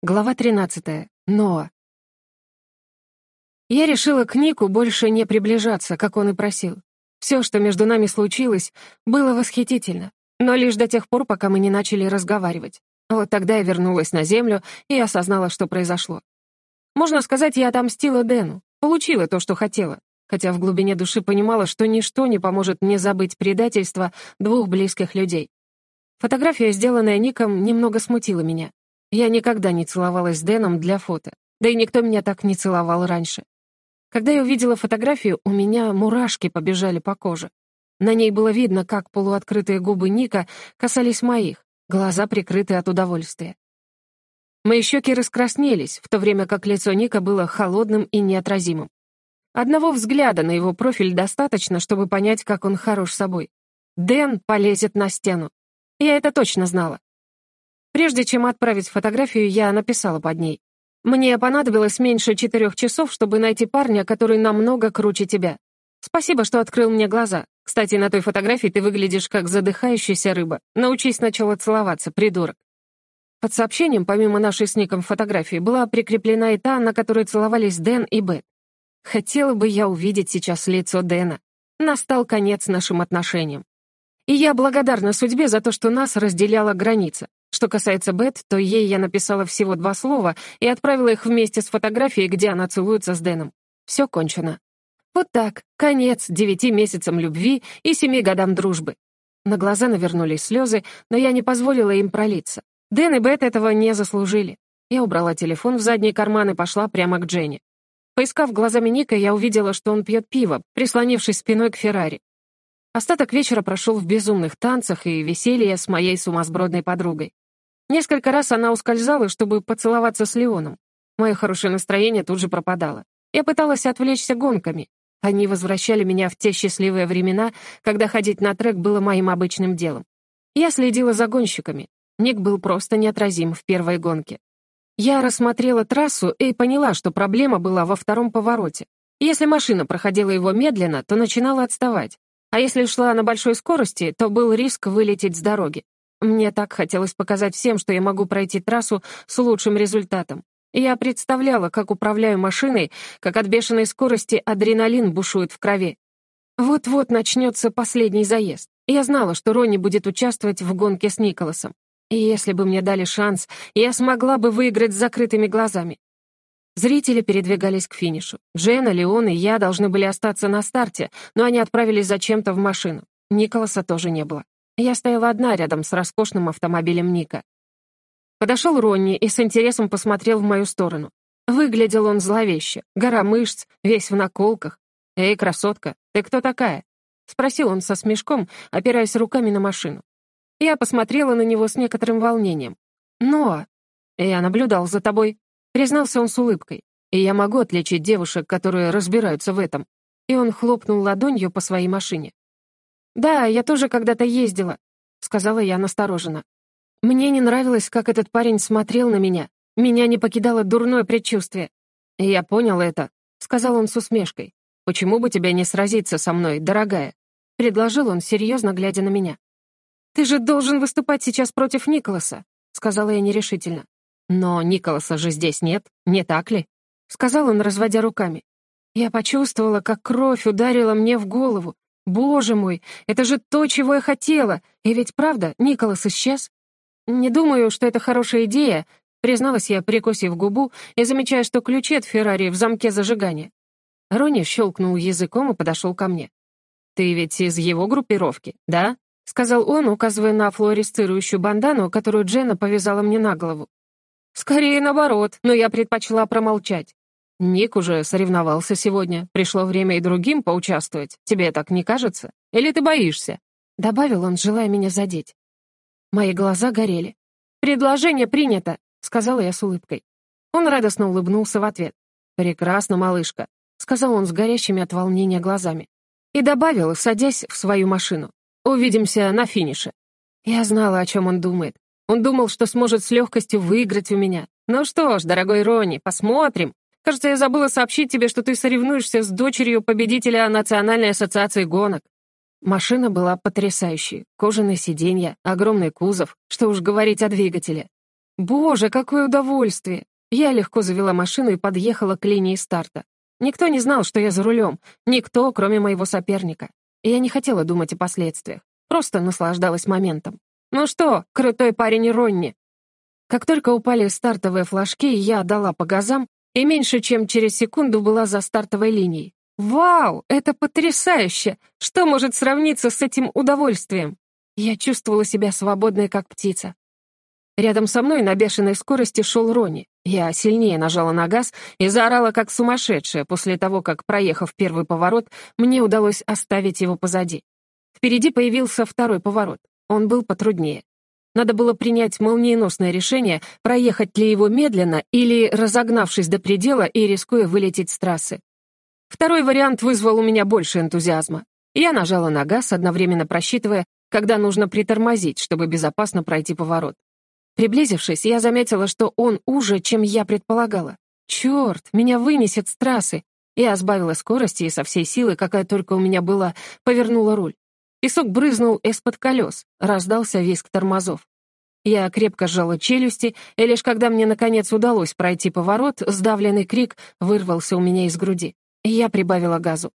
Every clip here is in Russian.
Глава 13. Ноа. Я решила к Нику больше не приближаться, как он и просил. Все, что между нами случилось, было восхитительно, но лишь до тех пор, пока мы не начали разговаривать. Вот тогда я вернулась на Землю и осознала, что произошло. Можно сказать, я отомстила Дэну, получила то, что хотела, хотя в глубине души понимала, что ничто не поможет мне забыть предательство двух близких людей. Фотография, сделанная Ником, немного смутила меня. Я никогда не целовалась с Дэном для фото, да и никто меня так не целовал раньше. Когда я увидела фотографию, у меня мурашки побежали по коже. На ней было видно, как полуоткрытые губы Ника касались моих, глаза прикрыты от удовольствия. Мои щеки раскраснелись, в то время как лицо Ника было холодным и неотразимым. Одного взгляда на его профиль достаточно, чтобы понять, как он хорош собой. Дэн полезет на стену. Я это точно знала. Прежде чем отправить фотографию, я написала под ней. «Мне понадобилось меньше четырех часов, чтобы найти парня, который намного круче тебя. Спасибо, что открыл мне глаза. Кстати, на той фотографии ты выглядишь как задыхающаяся рыба. Научись сначала целоваться, придурок». Под сообщением, помимо нашей с Ником фотографии, была прикреплена и та, на которой целовались Дэн и Бет. Хотела бы я увидеть сейчас лицо Дэна. Настал конец нашим отношениям. И я благодарна судьбе за то, что нас разделяла граница. Что касается Бет, то ей я написала всего два слова и отправила их вместе с фотографией, где она целуется с Дэном. Все кончено. Вот так, конец девяти месяцам любви и семи годам дружбы. На глаза навернулись слезы, но я не позволила им пролиться. Дэн и Бет этого не заслужили. Я убрала телефон в задний карман и пошла прямо к Дженни. Поискав глазами Ника, я увидела, что он пьет пиво, прислонившись спиной к Феррари. Остаток вечера прошел в безумных танцах и веселье с моей сумасбродной подругой. Несколько раз она ускользала, чтобы поцеловаться с Леоном. Мое хорошее настроение тут же пропадало. Я пыталась отвлечься гонками. Они возвращали меня в те счастливые времена, когда ходить на трек было моим обычным делом. Я следила за гонщиками. Ник был просто неотразим в первой гонке. Я рассмотрела трассу и поняла, что проблема была во втором повороте. Если машина проходила его медленно, то начинала отставать. А если шла на большой скорости, то был риск вылететь с дороги. Мне так хотелось показать всем, что я могу пройти трассу с лучшим результатом. Я представляла, как управляю машиной, как от бешеной скорости адреналин бушует в крови. Вот-вот начнется последний заезд. Я знала, что Ронни будет участвовать в гонке с Николасом. И если бы мне дали шанс, я смогла бы выиграть с закрытыми глазами. Зрители передвигались к финишу. Джена, Леон и я должны были остаться на старте, но они отправились зачем-то в машину. Николаса тоже не было. Я стояла одна рядом с роскошным автомобилем Ника. Подошел Ронни и с интересом посмотрел в мою сторону. Выглядел он зловеще, гора мышц, весь в наколках. «Эй, красотка, ты кто такая?» — спросил он со смешком, опираясь руками на машину. Я посмотрела на него с некоторым волнением. «Ноа, я наблюдал за тобой», — признался он с улыбкой. «И я могу отличить девушек, которые разбираются в этом». И он хлопнул ладонью по своей машине. «Да, я тоже когда-то ездила», — сказала я настороженно. Мне не нравилось, как этот парень смотрел на меня. Меня не покидало дурное предчувствие. Я понял это, — сказал он с усмешкой. «Почему бы тебе не сразиться со мной, дорогая?» — предложил он, серьезно глядя на меня. «Ты же должен выступать сейчас против Николаса», — сказала я нерешительно. «Но Николаса же здесь нет, не так ли?» — сказал он, разводя руками. Я почувствовала, как кровь ударила мне в голову, Боже мой, это же то, чего я хотела. И ведь правда, Николас исчез. Не думаю, что это хорошая идея, призналась я, прикусив губу и замечая, что ключи от Феррари в замке зажигания. Ронни щелкнул языком и подошел ко мне. «Ты ведь из его группировки, да?» — сказал он, указывая на флуоресцирующую бандану, которую Дженна повязала мне на голову. «Скорее наоборот, но я предпочла промолчать. Ник уже соревновался сегодня. Пришло время и другим поучаствовать. Тебе так не кажется? Или ты боишься?» Добавил он, желая меня задеть. Мои глаза горели. «Предложение принято», — сказала я с улыбкой. Он радостно улыбнулся в ответ. «Прекрасно, малышка», — сказал он с горящими от волнения глазами. И добавил, садясь в свою машину. «Увидимся на финише». Я знала, о чем он думает. Он думал, что сможет с легкостью выиграть у меня. Ну что ж, дорогой Ронни, посмотрим, Кажется, я забыла сообщить тебе, что ты соревнуешься с дочерью победителя Национальной ассоциации гонок». Машина была потрясающей. Кожаные сиденья, огромный кузов, что уж говорить о двигателе. Боже, какое удовольствие! Я легко завела машину и подъехала к линии старта. Никто не знал, что я за рулем, никто, кроме моего соперника. Я не хотела думать о последствиях, просто наслаждалась моментом. «Ну что, крутой парень Ронни?» Как только упали стартовые флажки, я дала по газам и меньше чем через секунду была за стартовой линией. «Вау, это потрясающе! Что может сравниться с этим удовольствием?» Я чувствовала себя свободной, как птица. Рядом со мной на бешеной скорости шел Рони. Я сильнее нажала на газ и заорала, как сумасшедшая, после того, как, проехав первый поворот, мне удалось оставить его позади. Впереди появился второй поворот. Он был потруднее. Надо было принять молниеносное решение, проехать ли его медленно или разогнавшись до предела и рискуя вылететь с трассы. Второй вариант вызвал у меня больше энтузиазма. Я нажала на газ, одновременно просчитывая, когда нужно притормозить, чтобы безопасно пройти поворот. Приблизившись, я заметила, что он уже, чем я предполагала. Черт, меня вынесет с трассы. Я сбавила скорости и со всей силы, какая только у меня была, повернула руль. Песок брызнул из-под колес, раздался визг тормозов. Я крепко сжала челюсти, и лишь когда мне, наконец, удалось пройти поворот, сдавленный крик вырвался у меня из груди. Я прибавила газу.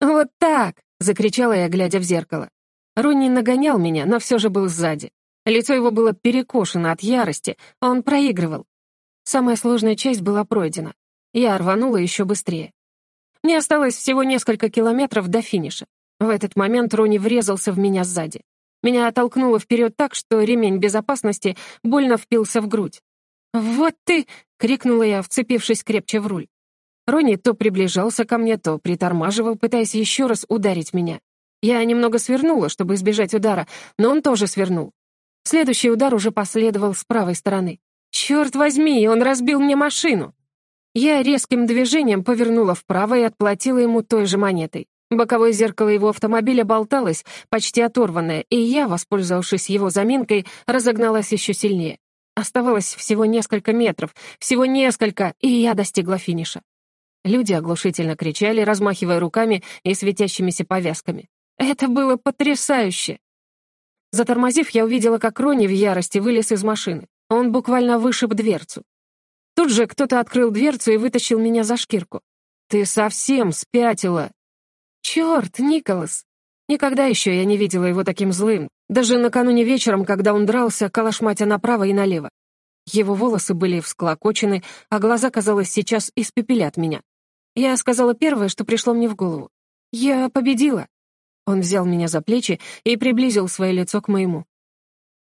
«Вот так!» — закричала я, глядя в зеркало. Ронни нагонял меня, но все же был сзади. Лицо его было перекошено от ярости, он проигрывал. Самая сложная часть была пройдена. Я рванула еще быстрее. Мне осталось всего несколько километров до финиша. В этот момент Рони врезался в меня сзади. Меня оттолкнуло вперед так, что ремень безопасности больно впился в грудь. «Вот ты!» — крикнула я, вцепившись крепче в руль. Рони то приближался ко мне, то притормаживал, пытаясь еще раз ударить меня. Я немного свернула, чтобы избежать удара, но он тоже свернул. Следующий удар уже последовал с правой стороны. «Черт возьми, он разбил мне машину!» Я резким движением повернула вправо и отплатила ему той же монетой. Боковое зеркало его автомобиля болталось, почти оторванное, и я, воспользовавшись его заминкой, разогналась еще сильнее. Оставалось всего несколько метров, всего несколько, и я достигла финиша. Люди оглушительно кричали, размахивая руками и светящимися повязками. Это было потрясающе! Затормозив, я увидела, как Рони в ярости вылез из машины. Он буквально вышиб дверцу. Тут же кто-то открыл дверцу и вытащил меня за шкирку. «Ты совсем спятила!» «Черт, Николас!» Никогда еще я не видела его таким злым, даже накануне вечером, когда он дрался, калашматя направо и налево. Его волосы были всклокочены, а глаза, казалось, сейчас испепелят меня. Я сказала первое, что пришло мне в голову. «Я победила!» Он взял меня за плечи и приблизил свое лицо к моему.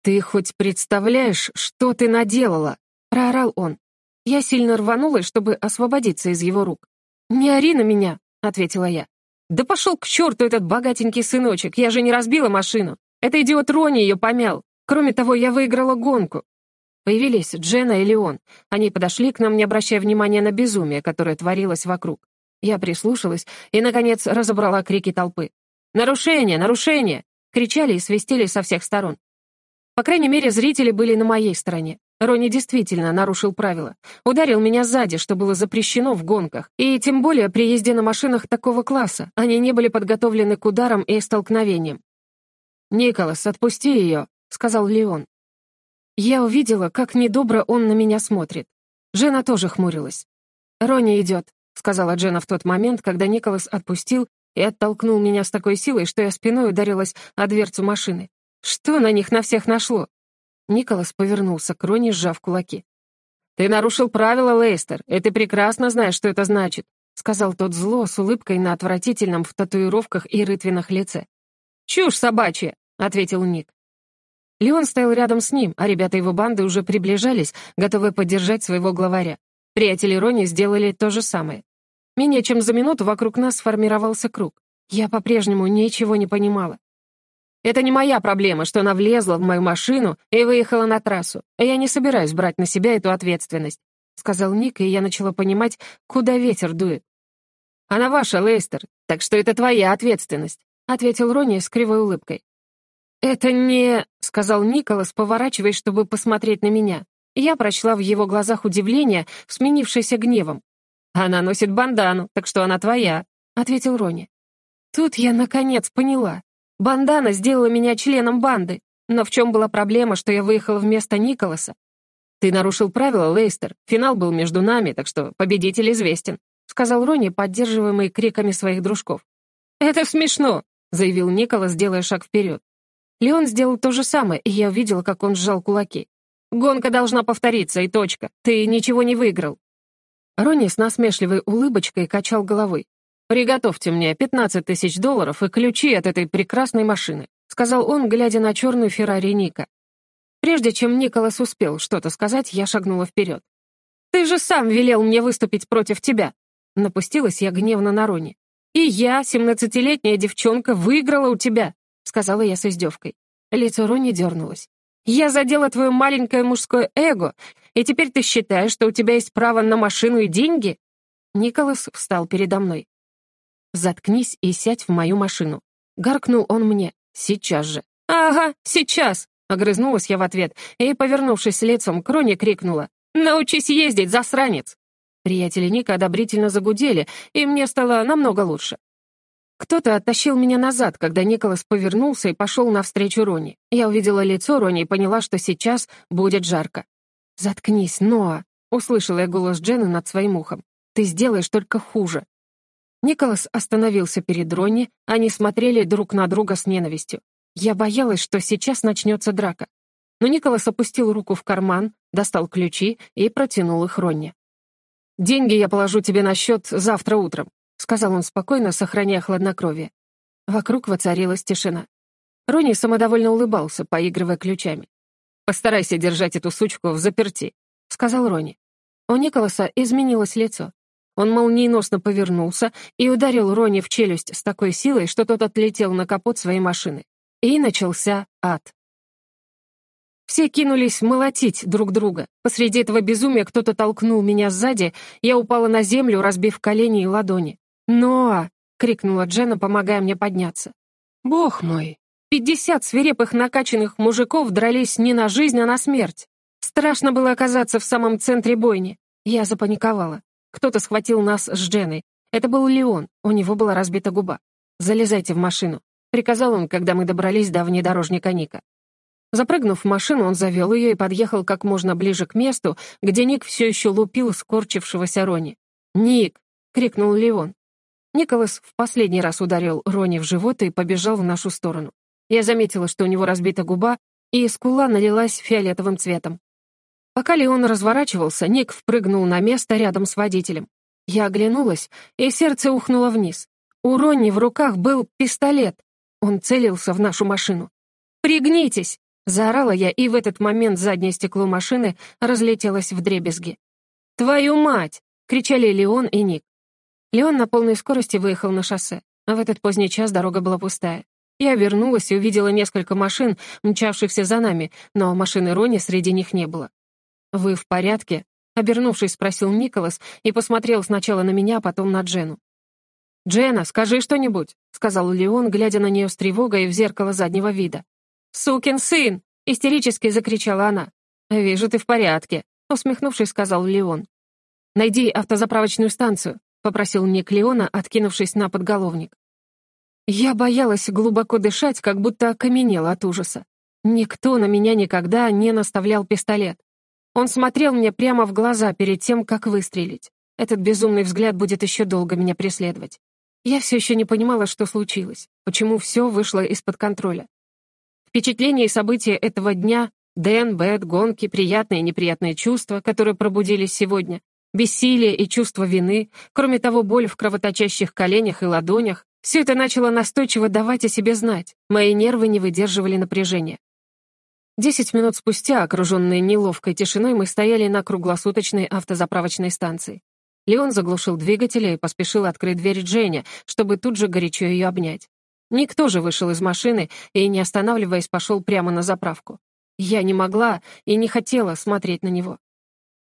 «Ты хоть представляешь, что ты наделала?» — проорал он. Я сильно рванулась, чтобы освободиться из его рук. «Не ори на меня!» — ответила я. «Да пошел к черту этот богатенький сыночек, я же не разбила машину. Это идиот Рони ее помял. Кроме того, я выиграла гонку». Появились Джена и Леон. Они подошли к нам, не обращая внимания на безумие, которое творилось вокруг. Я прислушалась и, наконец, разобрала крики толпы. «Нарушение! Нарушение!» — кричали и свистели со всех сторон. По крайней мере, зрители были на моей стороне. Рони действительно нарушил правила. Ударил меня сзади, что было запрещено в гонках. И тем более при езде на машинах такого класса. Они не были подготовлены к ударам и столкновениям. «Николас, отпусти ее», — сказал Леон. Я увидела, как недобро он на меня смотрит. Жена тоже хмурилась. «Рони идет», — сказала Джена в тот момент, когда Николас отпустил и оттолкнул меня с такой силой, что я спиной ударилась о дверцу машины. Что на них на всех нашло? Николас повернулся к Рони, сжав кулаки. «Ты нарушил правила, Лейстер, и ты прекрасно знаешь, что это значит», сказал тот зло с улыбкой на отвратительном в татуировках и рытвинах лице. «Чушь собачья», — ответил Ник. Леон стоял рядом с ним, а ребята его банды уже приближались, готовые поддержать своего главаря. Приятели Рони сделали то же самое. Менее чем за минуту вокруг нас сформировался круг. Я по-прежнему ничего не понимала. Это не моя проблема, что она влезла в мою машину и выехала на трассу. Я не собираюсь брать на себя эту ответственность», — сказал Ник, и я начала понимать, куда ветер дует. «Она ваша, Лейстер, так что это твоя ответственность», — ответил Ронни с кривой улыбкой. «Это не...» — сказал Николас, поворачиваясь, чтобы посмотреть на меня. Я прочла в его глазах удивление, сменившееся гневом. «Она носит бандану, так что она твоя», — ответил Ронни. Тут я, наконец, поняла. Бандана сделала меня членом банды. Но в чем была проблема, что я выехала вместо Николаса? «Ты нарушил правила, Лейстер. Финал был между нами, так что победитель известен», сказал Ронни, поддерживаемый криками своих дружков. «Это смешно», — заявил Николас, делая шаг вперед. Леон сделал то же самое, и я увидела, как он сжал кулаки. «Гонка должна повториться, и точка. Ты ничего не выиграл». Ронни с насмешливой улыбочкой качал головой. «Приготовьте мне 15 тысяч долларов и ключи от этой прекрасной машины», сказал он, глядя на черную Феррари Ника. Прежде чем Николас успел что-то сказать, я шагнула вперед. «Ты же сам велел мне выступить против тебя!» Напустилась я гневно на Рони. «И я, семнадцатилетняя девчонка, выиграла у тебя!» Сказала я с издевкой. Лицо Рони дернулось. «Я задела твое маленькое мужское эго, и теперь ты считаешь, что у тебя есть право на машину и деньги?» Николас встал передо мной. «Заткнись и сядь в мою машину», — гаркнул он мне. «Сейчас же». «Ага, сейчас», Огрызнулась я в ответ и, повернувшись лицом к Роне, крикнула. «Научись ездить, засранец!» Приятели Ника одобрительно загудели, и мне стало намного лучше. Кто-то оттащил меня назад, когда Николас повернулся и пошел навстречу Рони. Я увидела лицо Рони и поняла, что сейчас будет жарко. «Заткнись, Ноа!» — услышала я голос Джены над своим ухом. «Ты сделаешь только хуже». Николас остановился перед Ронни, они смотрели друг на друга с ненавистью. Я боялась, что сейчас начнется драка. Но Николас опустил руку в карман, достал ключи и протянул их Ронне. «Деньги я положу тебе на счет завтра утром», — сказал он спокойно, сохраняя хладнокровие. Вокруг воцарилась тишина. Ронни самодовольно улыбался, поигрывая ключами. «Постарайся держать эту сучку в заперти», — сказал Ронни. У Николаса изменилось лицо. Он молниеносно повернулся и ударил Ронни в челюсть с такой силой, что тот отлетел на капот своей машины. И начался ад. Все кинулись молотить друг друга. Посреди этого безумия кто-то толкнул меня сзади, я упала на землю, разбив колени и ладони. «Ноа!» — крикнула Джена, помогая мне подняться. «Бог мой! Пятьдесят свирепых накачанных мужиков дрались не на жизнь, а на смерть. Страшно было оказаться в самом центре бойни. Я запаниковала. Кто-то схватил нас с Дженой. Это был Леон, у него была разбита губа. «Залезайте в машину». — приказал он, когда мы добрались до внедорожника Ника. Запрыгнув в машину, он завел ее и подъехал как можно ближе к месту, где Ник все еще лупил скорчившегося Рони. «Ник!» — крикнул Леон. Николас в последний раз ударил Рони в живот и побежал в нашу сторону. Я заметила, что у него разбита губа, и скула налилась фиолетовым цветом. Пока Леон разворачивался, Ник впрыгнул на место рядом с водителем. Я оглянулась, и сердце ухнуло вниз. У Ронни в руках был пистолет. Он целился в нашу машину. «Пригнитесь!» — заорала я, и в этот момент заднее стекло машины разлетелось в дребезги. «Твою мать!» — кричали Леон и Ник. Леон на полной скорости выехал на шоссе, а в этот поздний час дорога была пустая. Я обернулась и увидела несколько машин, мчавшихся за нами, но машины Рони среди них не было. «Вы в порядке?» — обернувшись, спросил Николас и посмотрел сначала на меня, а потом на Джену. «Джена, скажи что-нибудь», — сказал Леон, глядя на нее с тревогой в зеркало заднего вида. «Сукин сын!» — истерически закричала она. «Вижу, ты в порядке», — усмехнувшись, сказал Леон. «Найди автозаправочную станцию», — попросил Ник Леона, откинувшись на подголовник. Я боялась глубоко дышать, как будто окаменела от ужаса. Никто на меня никогда не наставлял пистолет. Он смотрел мне прямо в глаза перед тем, как выстрелить. Этот безумный взгляд будет еще долго меня преследовать. Я все еще не понимала, что случилось, почему все вышло из-под контроля. Впечатления и события этого дня, Дэн, Бет, гонки, приятные и неприятные чувства, которые пробудились сегодня, бессилие и чувство вины, кроме того, боль в кровоточащих коленях и ладонях, все это начало настойчиво давать о себе знать. Мои нервы не выдерживали напряжения. Десять минут спустя, окруженные неловкой тишиной, мы стояли на круглосуточной автозаправочной станции. Леон заглушил двигатель и поспешил открыть дверь Дженни, чтобы тут же горячо ее обнять. Ник тоже вышел из машины и, не останавливаясь, пошел прямо на заправку. Я не могла и не хотела смотреть на него.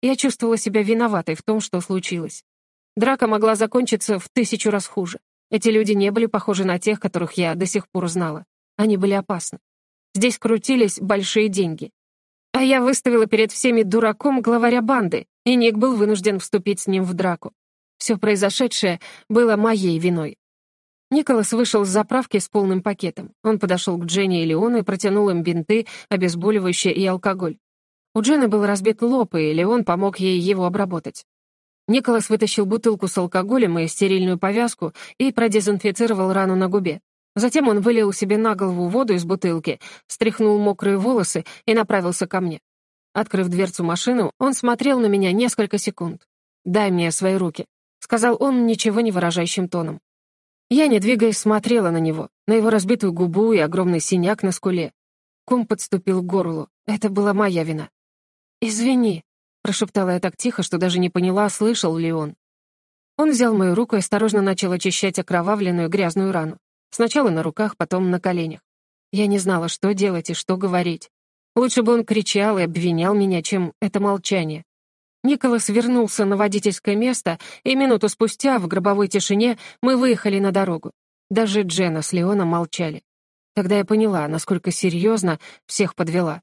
Я чувствовала себя виноватой в том, что случилось. Драка могла закончиться в тысячу раз хуже. Эти люди не были похожи на тех, которых я до сих пор знала. Они были опасны. Здесь крутились большие деньги. А я выставила перед всеми дураком главаря банды, и Ник был вынужден вступить с ним в драку. Все произошедшее было моей виной. Николас вышел с заправки с полным пакетом. Он подошел к Дженни и Леону и протянул им бинты, обезболивающее и алкоголь. У Джены был разбит лоб, и Леон помог ей его обработать. Николас вытащил бутылку с алкоголем и стерильную повязку и продезинфицировал рану на губе. Затем он вылил себе на голову воду из бутылки, стряхнул мокрые волосы и направился ко мне. Открыв дверцу машину, он смотрел на меня несколько секунд. «Дай мне свои руки», — сказал он ничего не выражающим тоном. Я, не двигаясь, смотрела на него, на его разбитую губу и огромный синяк на скуле. Ком подступил к горлу. Это была моя вина. «Извини», — прошептала я так тихо, что даже не поняла, слышал ли он. Он взял мою руку и осторожно начал очищать окровавленную грязную рану. Сначала на руках, потом на коленях. Я не знала, что делать и что говорить. Лучше бы он кричал и обвинял меня, чем это молчание. Николас вернулся на водительское место, и минуту спустя, в гробовой тишине, мы выехали на дорогу. Даже Джена с Леоном молчали. Тогда я поняла, насколько серьезно всех подвела.